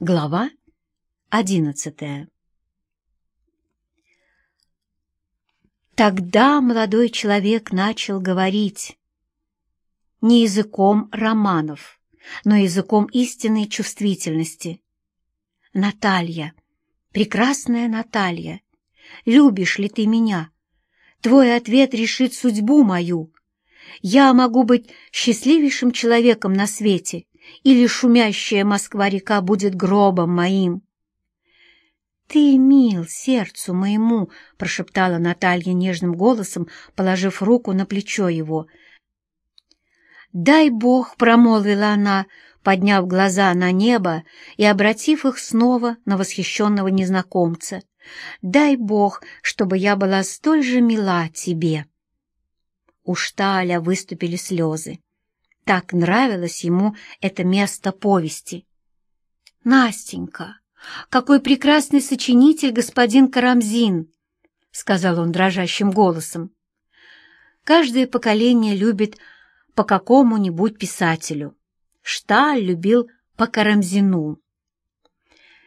Глава одиннадцатая Тогда молодой человек начал говорить не языком романов, но языком истинной чувствительности. «Наталья, прекрасная Наталья, любишь ли ты меня? Твой ответ решит судьбу мою. Я могу быть счастливейшим человеком на свете, или шумящая Москва-река будет гробом моим. «Ты мил сердцу моему!» — прошептала Наталья нежным голосом, положив руку на плечо его. «Дай Бог!» — промолвила она, подняв глаза на небо и обратив их снова на восхищенного незнакомца. «Дай Бог, чтобы я была столь же мила тебе!» У Шталя выступили слезы. Так нравилось ему это место повести. «Настенька, какой прекрасный сочинитель господин Карамзин!» — сказал он дрожащим голосом. «Каждое поколение любит по какому-нибудь писателю. Шталь любил по Карамзину».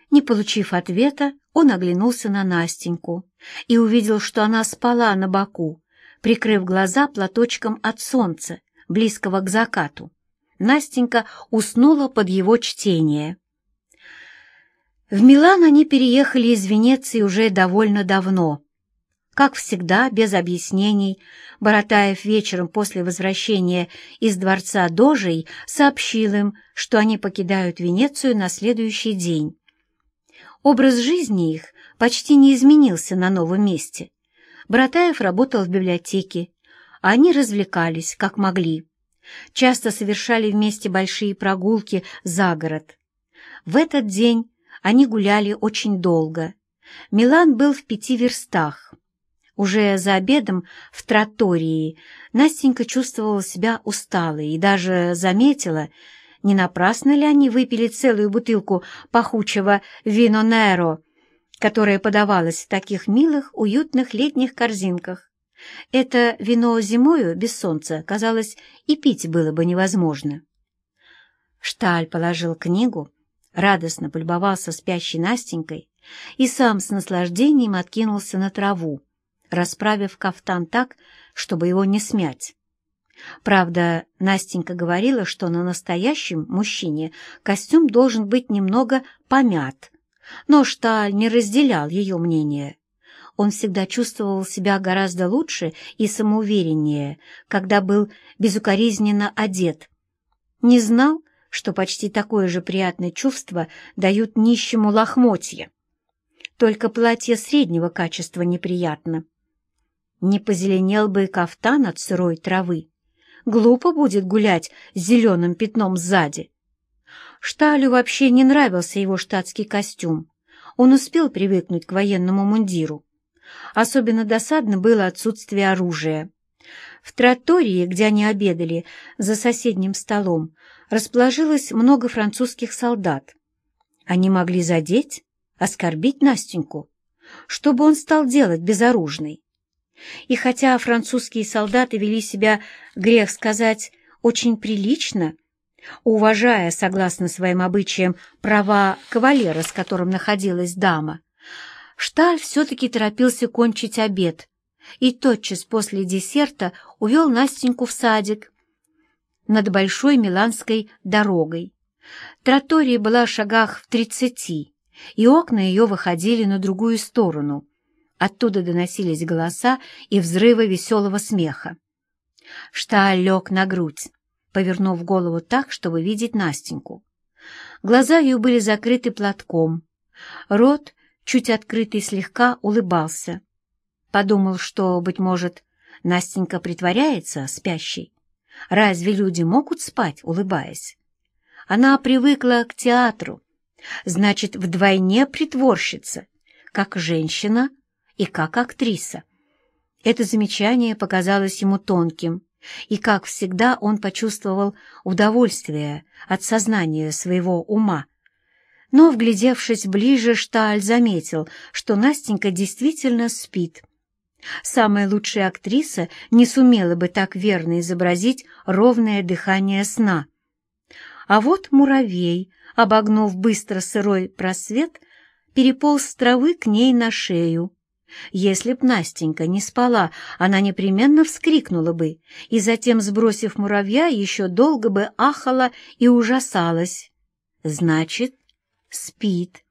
Не получив ответа, он оглянулся на Настеньку и увидел, что она спала на боку, прикрыв глаза платочком от солнца, близкого к закату. Настенька уснула под его чтение. В Милан они переехали из Венеции уже довольно давно. Как всегда, без объяснений, Боротаев вечером после возвращения из дворца Дожей сообщил им, что они покидают Венецию на следующий день. Образ жизни их почти не изменился на новом месте. Боротаев работал в библиотеке, они развлекались, как могли. Часто совершали вместе большие прогулки за город. В этот день они гуляли очень долго. Милан был в пяти верстах. Уже за обедом в тротории Настенька чувствовала себя усталой и даже заметила, не напрасно ли они выпили целую бутылку пахучего вино Неро, которое подавалось в таких милых, уютных летних корзинках. Это вино зимою, без солнца, казалось, и пить было бы невозможно. Шталь положил книгу, радостно полюбовался спящей Настенькой и сам с наслаждением откинулся на траву, расправив кафтан так, чтобы его не смять. Правда, Настенька говорила, что на настоящем мужчине костюм должен быть немного помят, но Шталь не разделял ее мнение. Он всегда чувствовал себя гораздо лучше и самоувереннее, когда был безукоризненно одет. Не знал, что почти такое же приятное чувство дают нищему лохмотья. Только платье среднего качества неприятно. Не позеленел бы и кафтан от сырой травы. Глупо будет гулять с зеленым пятном сзади. Шталю вообще не нравился его штатский костюм. Он успел привыкнуть к военному мундиру. Особенно досадно было отсутствие оружия. В тротории, где они обедали, за соседним столом, расположилось много французских солдат. Они могли задеть, оскорбить Настеньку. Что бы он стал делать безоружный? И хотя французские солдаты вели себя, грех сказать, очень прилично, уважая, согласно своим обычаям, права кавалера, с которым находилась дама, Шталь все-таки торопился кончить обед и тотчас после десерта увел Настеньку в садик над большой миланской дорогой. Тротория была в шагах в тридцати, и окна ее выходили на другую сторону. Оттуда доносились голоса и взрывы веселого смеха. Шталь лег на грудь, повернув голову так, чтобы видеть Настеньку. Глаза ее были закрыты платком, рот чуть открытый слегка улыбался. Подумал, что, быть может, Настенька притворяется спящей. Разве люди могут спать, улыбаясь? Она привыкла к театру, значит, вдвойне притворщица, как женщина и как актриса. Это замечание показалось ему тонким, и, как всегда, он почувствовал удовольствие от сознания своего ума, но, вглядевшись ближе, Шталь заметил, что Настенька действительно спит. Самая лучшая актриса не сумела бы так верно изобразить ровное дыхание сна. А вот муравей, обогнув быстро сырой просвет, переполз с травы к ней на шею. Если б Настенька не спала, она непременно вскрикнула бы, и затем, сбросив муравья, еще долго бы ахала и ужасалась. Значит, спит.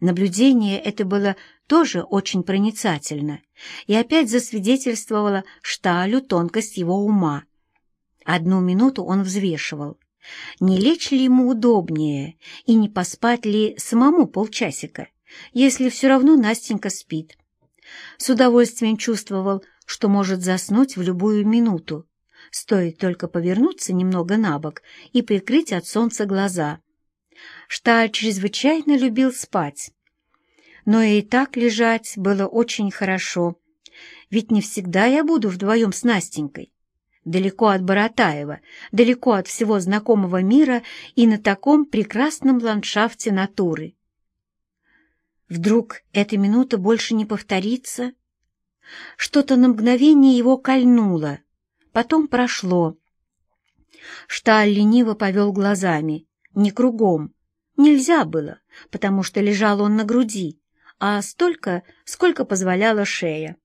Наблюдение это было тоже очень проницательно и опять засвидетельствовало Шталю тонкость его ума. Одну минуту он взвешивал, не лечь ли ему удобнее и не поспать ли самому полчасика, если все равно Настенька спит. С удовольствием чувствовал, что может заснуть в любую минуту, стоит только повернуться немного на бок и прикрыть от солнца глаза. Шталь чрезвычайно любил спать. Но и так лежать было очень хорошо, ведь не всегда я буду вдвоем с Настенькой. Далеко от Боротаева, далеко от всего знакомого мира и на таком прекрасном ландшафте натуры. Вдруг эта минута больше не повторится? Что-то на мгновение его кольнуло, потом прошло. Шталь лениво повел глазами, не кругом. Нельзя было, потому что лежал он на груди, а столько, сколько позволяла шея.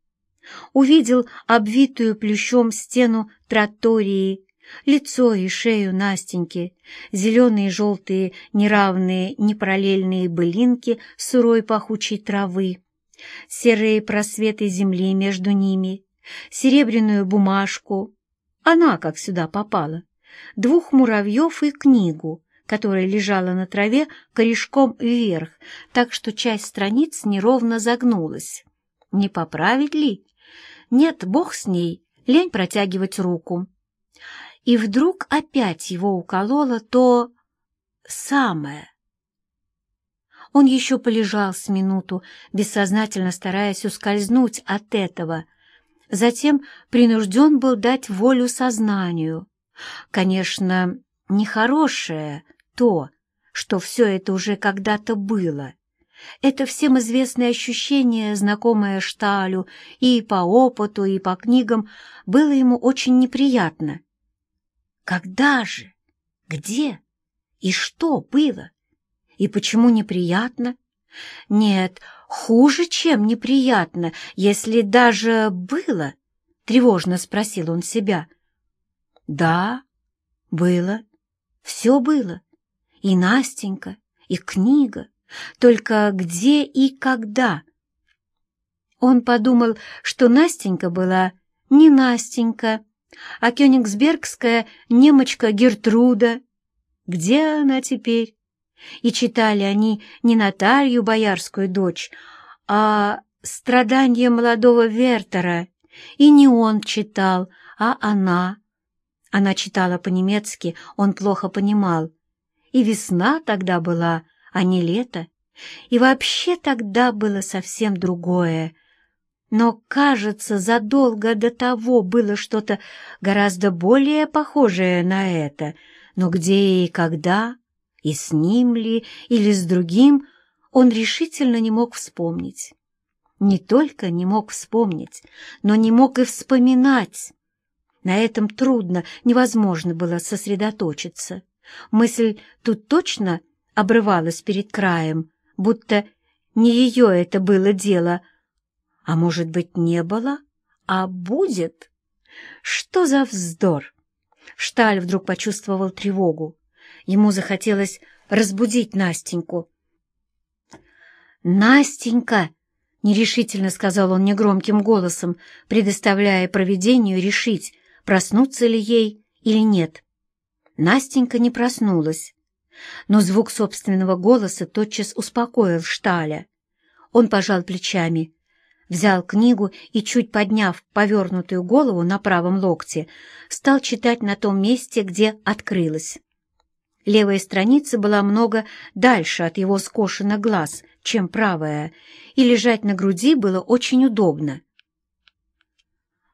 Увидел обвитую плющом стену тротории, лицо и шею Настеньки, зеленые и желтые неравные непараллельные былинки сырой пахучей травы, серые просветы земли между ними, серебряную бумажку, она как сюда попала, двух муравьев и книгу, которая лежала на траве корешком вверх, так что часть страниц неровно загнулась. Не поправить ли? Нет, бог с ней, лень протягивать руку. И вдруг опять его укололо то самое. Он еще полежал с минуту, бессознательно стараясь ускользнуть от этого. Затем принужден был дать волю сознанию. Конечно, нехорошее то, что все это уже когда-то было. Это всем известное ощущение, знакомое Шталю и по опыту, и по книгам, было ему очень неприятно. Когда же? Где? И что было? И почему неприятно? Нет, хуже, чем неприятно, если даже было, — тревожно спросил он себя. Да, было, все было, и Настенька, и книга, только где и когда? Он подумал, что Настенька была не Настенька, а кёнигсбергская немочка Гертруда. Где она теперь? И читали они не Наталью, боярскую дочь, а страдания молодого Вертера. И не он читал, а она. Она читала по-немецки, он плохо понимал. И весна тогда была, а не лето. И вообще тогда было совсем другое — но, кажется, задолго до того было что-то гораздо более похожее на это. Но где и когда, и с ним ли, или с другим, он решительно не мог вспомнить. Не только не мог вспомнить, но не мог и вспоминать. На этом трудно, невозможно было сосредоточиться. Мысль тут точно обрывалась перед краем, будто не ее это было дело — а может быть, не было, а будет? Что за вздор? Шталь вдруг почувствовал тревогу. Ему захотелось разбудить Настеньку. «Настенька!» — нерешительно сказал он негромким голосом, предоставляя провидению решить, проснуться ли ей или нет. Настенька не проснулась, но звук собственного голоса тотчас успокоил Шталя. Он пожал плечами взял книгу и, чуть подняв повернутую голову на правом локте, стал читать на том месте, где открылась. Левая страница была много дальше от его скошенных глаз, чем правая, и лежать на груди было очень удобно.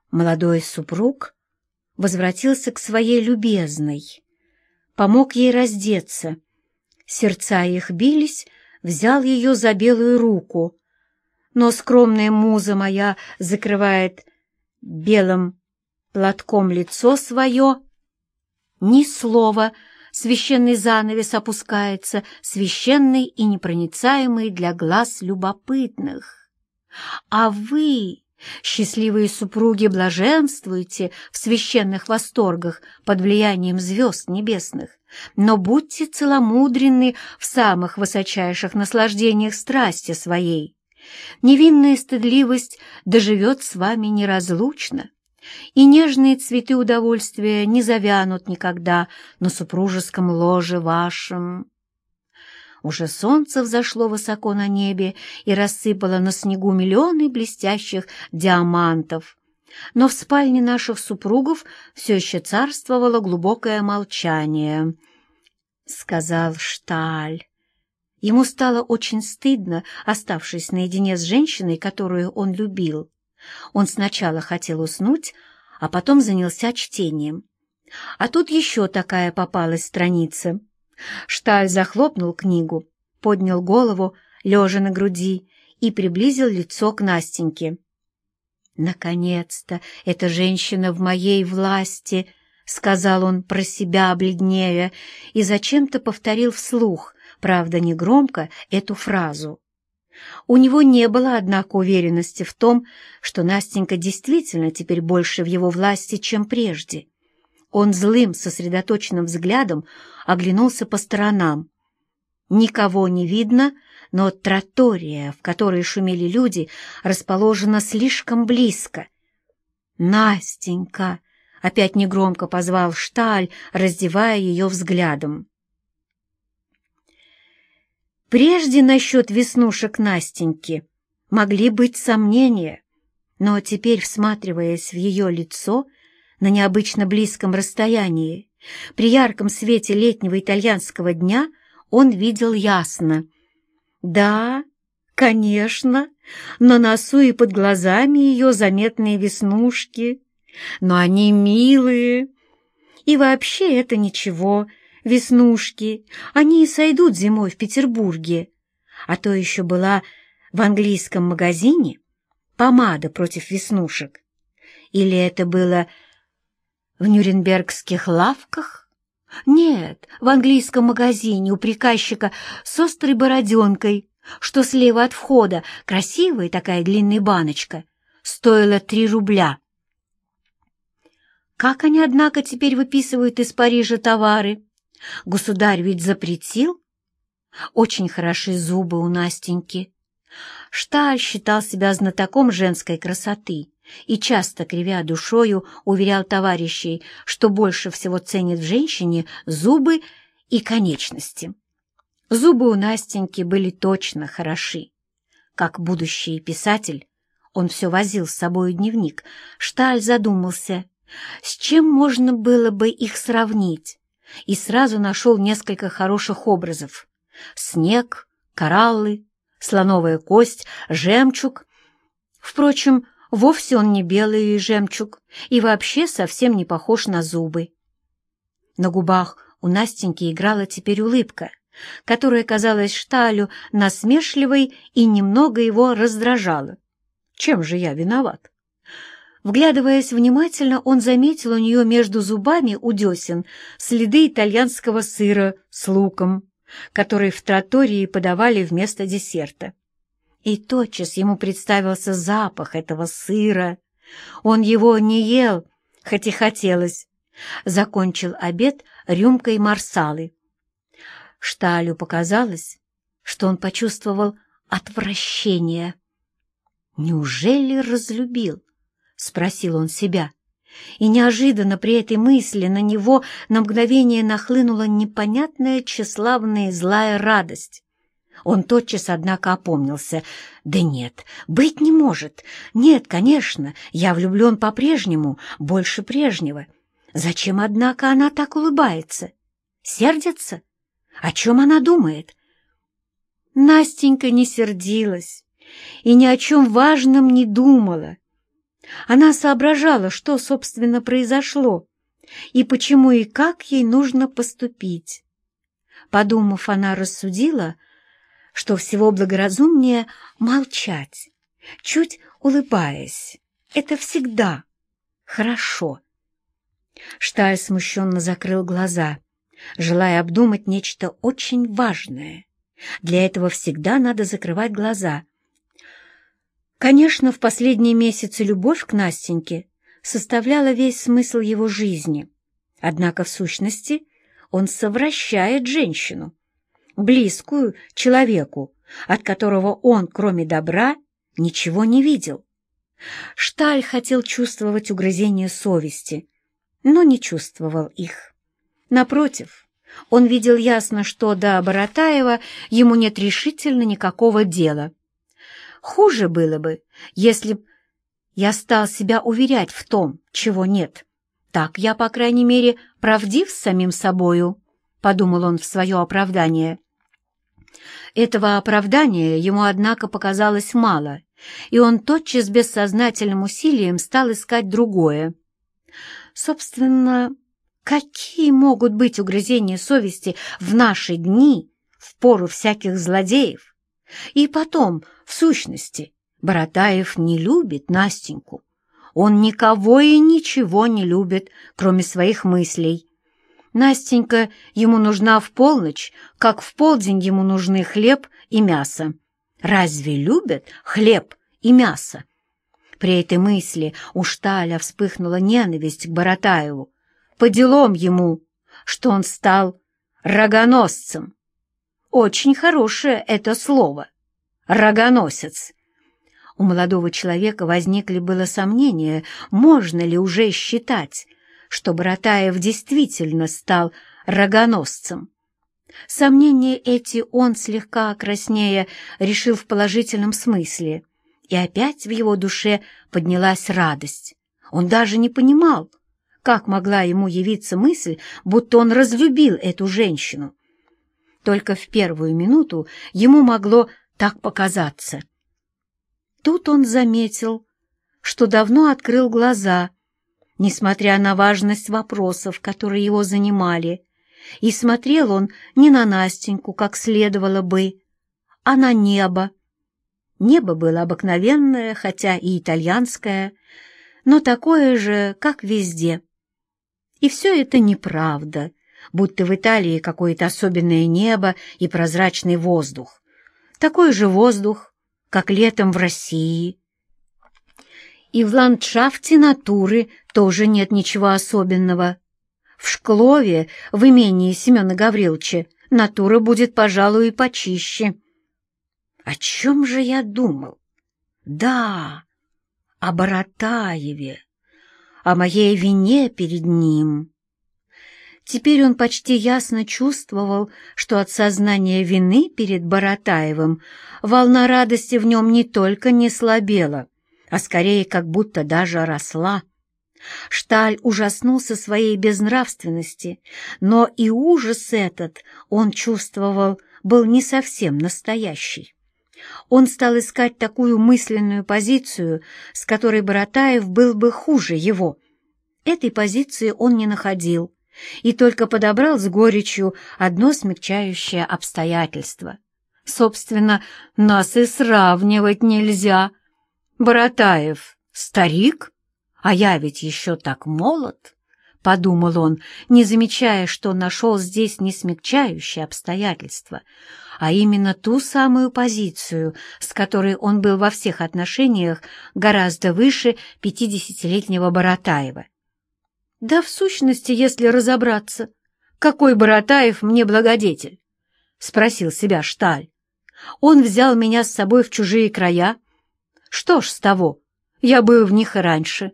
Молодой супруг возвратился к своей любезной, помог ей раздеться. Сердца их бились, взял ее за белую руку — но скромная муза моя закрывает белым платком лицо свое. Ни слова, священный занавес опускается, священный и непроницаемый для глаз любопытных. А вы, счастливые супруги, блаженствуйте в священных восторгах под влиянием звезд небесных, но будьте целомудренны в самых высочайших наслаждениях страсти своей. Невинная стыдливость доживет с вами неразлучно и нежные цветы удовольствия не завянут никогда на супружеском ложе вашем. Уже солнце взошло высоко на небе и рассыпало на снегу миллионы блестящих диамантов. Но в спальне наших супругов все еще царствовало глубокое молчание. Сказал Шталь. Ему стало очень стыдно, оставшись наедине с женщиной, которую он любил. Он сначала хотел уснуть, а потом занялся чтением. А тут еще такая попалась страница. Шталь захлопнул книгу, поднял голову, лежа на груди, и приблизил лицо к Настеньке. «Наконец-то эта женщина в моей власти!» — сказал он про себя, обледнея, и зачем-то повторил вслух, правда, негромко, эту фразу. У него не было, однако, уверенности в том, что Настенька действительно теперь больше в его власти, чем прежде. Он злым, сосредоточенным взглядом оглянулся по сторонам. Никого не видно, но тротория, в которой шумели люди, расположена слишком близко. «Настенька!» — опять негромко позвал Шталь, раздевая ее взглядом. Прежде насчет веснушек Настеньки могли быть сомнения, но теперь, всматриваясь в ее лицо на необычно близком расстоянии, при ярком свете летнего итальянского дня он видел ясно. Да, конечно, на носу и под глазами ее заметные веснушки, но они милые. И вообще это ничего — веснушки, они и сойдут зимой в Петербурге. А то еще была в английском магазине помада против веснушек. Или это было в нюрнбергских лавках? Нет, в английском магазине у приказчика с острой бороденкой, что слева от входа, красивая такая длинная баночка, стоила три рубля. Как они, однако, теперь выписывают из Парижа товары? Государь ведь запретил. Очень хороши зубы у Настеньки. Шталь считал себя знатоком женской красоты и часто, кривя душою, уверял товарищей, что больше всего ценит в женщине зубы и конечности. Зубы у Настеньки были точно хороши. Как будущий писатель, он все возил с собой дневник. Шталь задумался, с чем можно было бы их сравнить и сразу нашел несколько хороших образов. Снег, кораллы, слоновая кость, жемчуг. Впрочем, вовсе он не белый жемчуг и вообще совсем не похож на зубы. На губах у Настеньки играла теперь улыбка, которая казалась Шталю насмешливой и немного его раздражала. Чем же я виноват? Вглядываясь внимательно, он заметил у нее между зубами у десен следы итальянского сыра с луком, который в тротории подавали вместо десерта. И тотчас ему представился запах этого сыра. Он его не ел, хоть и хотелось. Закончил обед рюмкой марсалы. Шталю показалось, что он почувствовал отвращение. Неужели разлюбил? — спросил он себя. И неожиданно при этой мысли на него на мгновение нахлынула непонятная тщеславная злая радость. Он тотчас, однако, опомнился. «Да нет, быть не может. Нет, конечно, я влюблен по-прежнему, больше прежнего. Зачем, однако, она так улыбается? Сердится? О чем она думает?» Настенька не сердилась и ни о чем важном не думала. Она соображала, что, собственно, произошло, и почему и как ей нужно поступить. Подумав, она рассудила, что всего благоразумнее молчать, чуть улыбаясь. Это всегда хорошо. Шталь смущенно закрыл глаза. желая обдумать нечто очень важное. Для этого всегда надо закрывать глаза. Конечно, в последние месяцы любовь к Настеньке составляла весь смысл его жизни. Однако, в сущности, он совращает женщину, близкую человеку, от которого он, кроме добра, ничего не видел. Шталь хотел чувствовать угрызения совести, но не чувствовал их. Напротив, он видел ясно, что до Боротаева ему нет решительно никакого дела. Хуже было бы, если б я стал себя уверять в том, чего нет. Так я, по крайней мере, правдив с самим собою, — подумал он в свое оправдание. Этого оправдания ему, однако, показалось мало, и он тотчас бессознательным усилием стал искать другое. Собственно, какие могут быть угрызения совести в наши дни, в пору всяких злодеев? И потом, в сущности, Боротаев не любит Настеньку. Он никого и ничего не любит, кроме своих мыслей. Настенька ему нужна в полночь, как в полдень ему нужны хлеб и мясо. Разве любят хлеб и мясо? При этой мысли у Шталя вспыхнула ненависть к Боротаеву. По делам ему, что он стал рогоносцем. Очень хорошее это слово — рогоносец. У молодого человека возникли было сомнения, можно ли уже считать, что Боротаев действительно стал рогоносцем. Сомнения эти он, слегка окраснея, решил в положительном смысле, и опять в его душе поднялась радость. Он даже не понимал, как могла ему явиться мысль, будто он разлюбил эту женщину. Только в первую минуту ему могло так показаться — Тут он заметил, что давно открыл глаза, несмотря на важность вопросов, которые его занимали, и смотрел он не на Настеньку, как следовало бы, а на небо. Небо было обыкновенное, хотя и итальянское, но такое же, как везде. И все это неправда, будто в Италии какое-то особенное небо и прозрачный воздух. Такой же воздух, как летом в России. И в ландшафте натуры тоже нет ничего особенного. В Шклове, в имении Семена Гавриловича, натура будет, пожалуй, и почище. О чем же я думал? Да, о Боротаеве, о моей вине перед ним. Теперь он почти ясно чувствовал, что от сознания вины перед Боротаевым волна радости в нем не только не слабела, а скорее как будто даже росла. Шталь ужаснулся своей безнравственности, но и ужас этот, он чувствовал, был не совсем настоящий. Он стал искать такую мысленную позицию, с которой Боротаев был бы хуже его. Этой позиции он не находил и только подобрал с горечью одно смягчающее обстоятельство. Собственно, нас и сравнивать нельзя. Боротаев — старик, а я ведь еще так молод, — подумал он, не замечая, что нашел здесь не смягчающее обстоятельство, а именно ту самую позицию, с которой он был во всех отношениях гораздо выше пятидесятилетнего Боротаева. Да, в сущности, если разобраться, какой Боротаев мне благодетель? — спросил себя Шталь. Он взял меня с собой в чужие края. Что ж с того, я был в них и раньше.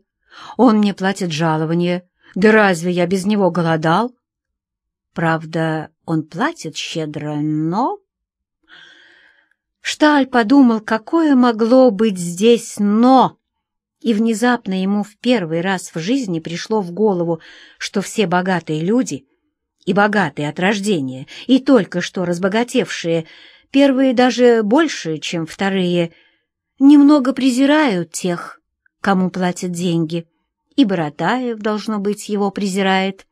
Он мне платит жалование, да разве я без него голодал? Правда, он платит щедро, но... Шталь подумал, какое могло быть здесь «но». И внезапно ему в первый раз в жизни пришло в голову, что все богатые люди, и богатые от рождения, и только что разбогатевшие, первые даже больше, чем вторые, немного презирают тех, кому платят деньги. И Боротаев, должно быть, его презирает.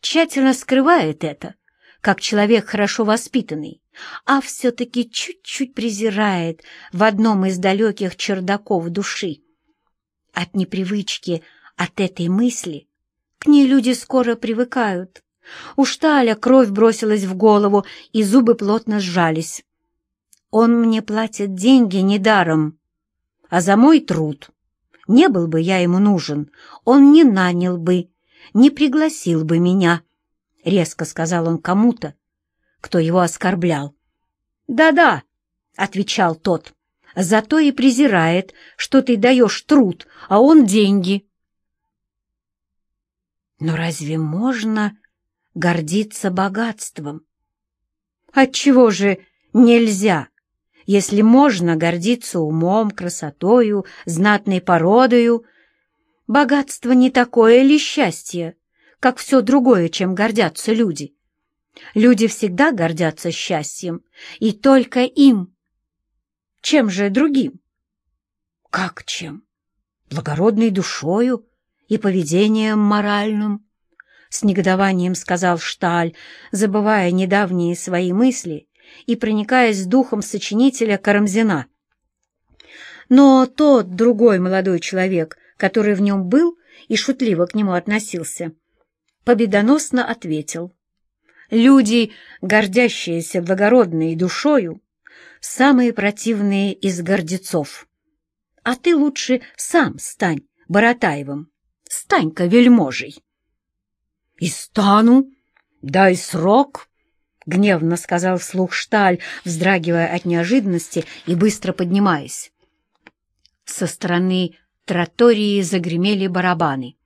Тщательно скрывает это, как человек хорошо воспитанный, а все-таки чуть-чуть презирает в одном из далеких чердаков души. От непривычки, от этой мысли, к ней люди скоро привыкают, У Шталя кровь бросилась в голову, и зубы плотно сжались. Он мне платит деньги недаром, а за мой труд. Не был бы я ему нужен, он не нанял бы, не пригласил бы меня, — резко сказал он кому-то, кто его оскорблял. «Да-да», — отвечал тот, — «зато и презирает, что ты даешь труд, а он деньги». Но разве можно гордиться богатством? Отчего же нельзя, если можно гордиться умом, красотою, знатной породою? Богатство не такое ли счастье, как все другое, чем гордятся люди? Люди всегда гордятся счастьем, и только им. Чем же другим? Как чем? Благородной душою и поведением моральным. С негодованием сказал Шталь, забывая недавние свои мысли и проникаясь духом сочинителя Карамзина. Но тот другой молодой человек, который в нем был и шутливо к нему относился, победоносно ответил. Люди, гордящиеся благородной душою, самые противные из гордецов. А ты лучше сам стань Боротаевым, стань-ка вельможей. — И стану, дай срок, — гневно сказал вслух Шталь, вздрагивая от неожиданности и быстро поднимаясь. Со стороны тротории загремели барабаны.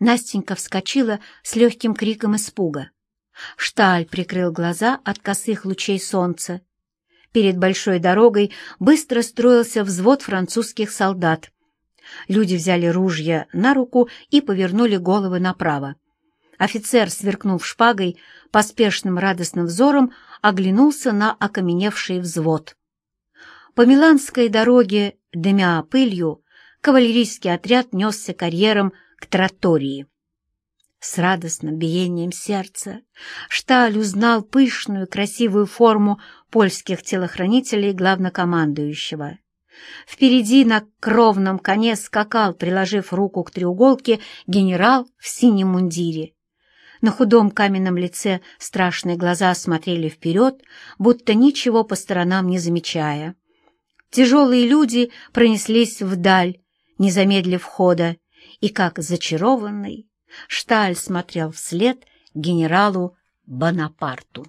Настенька вскочила с легким криком испуга. Шталь прикрыл глаза от косых лучей солнца. Перед большой дорогой быстро строился взвод французских солдат. Люди взяли ружья на руку и повернули головы направо. Офицер, сверкнув шпагой, поспешным радостным взором оглянулся на окаменевший взвод. По Миланской дороге, дымя пылью, кавалерийский отряд несся карьером к тротории. С радостным биением сердца Шталь узнал пышную красивую форму польских телохранителей главнокомандующего. Впереди на кровном коне скакал, приложив руку к треуголке, генерал в синем мундире. На худом каменном лице страшные глаза смотрели вперед, будто ничего по сторонам не замечая. Тяжелые люди пронеслись вдаль, не замедлив хода, и, как зачарованный, Шталь смотрел вслед генералу Бонапарту.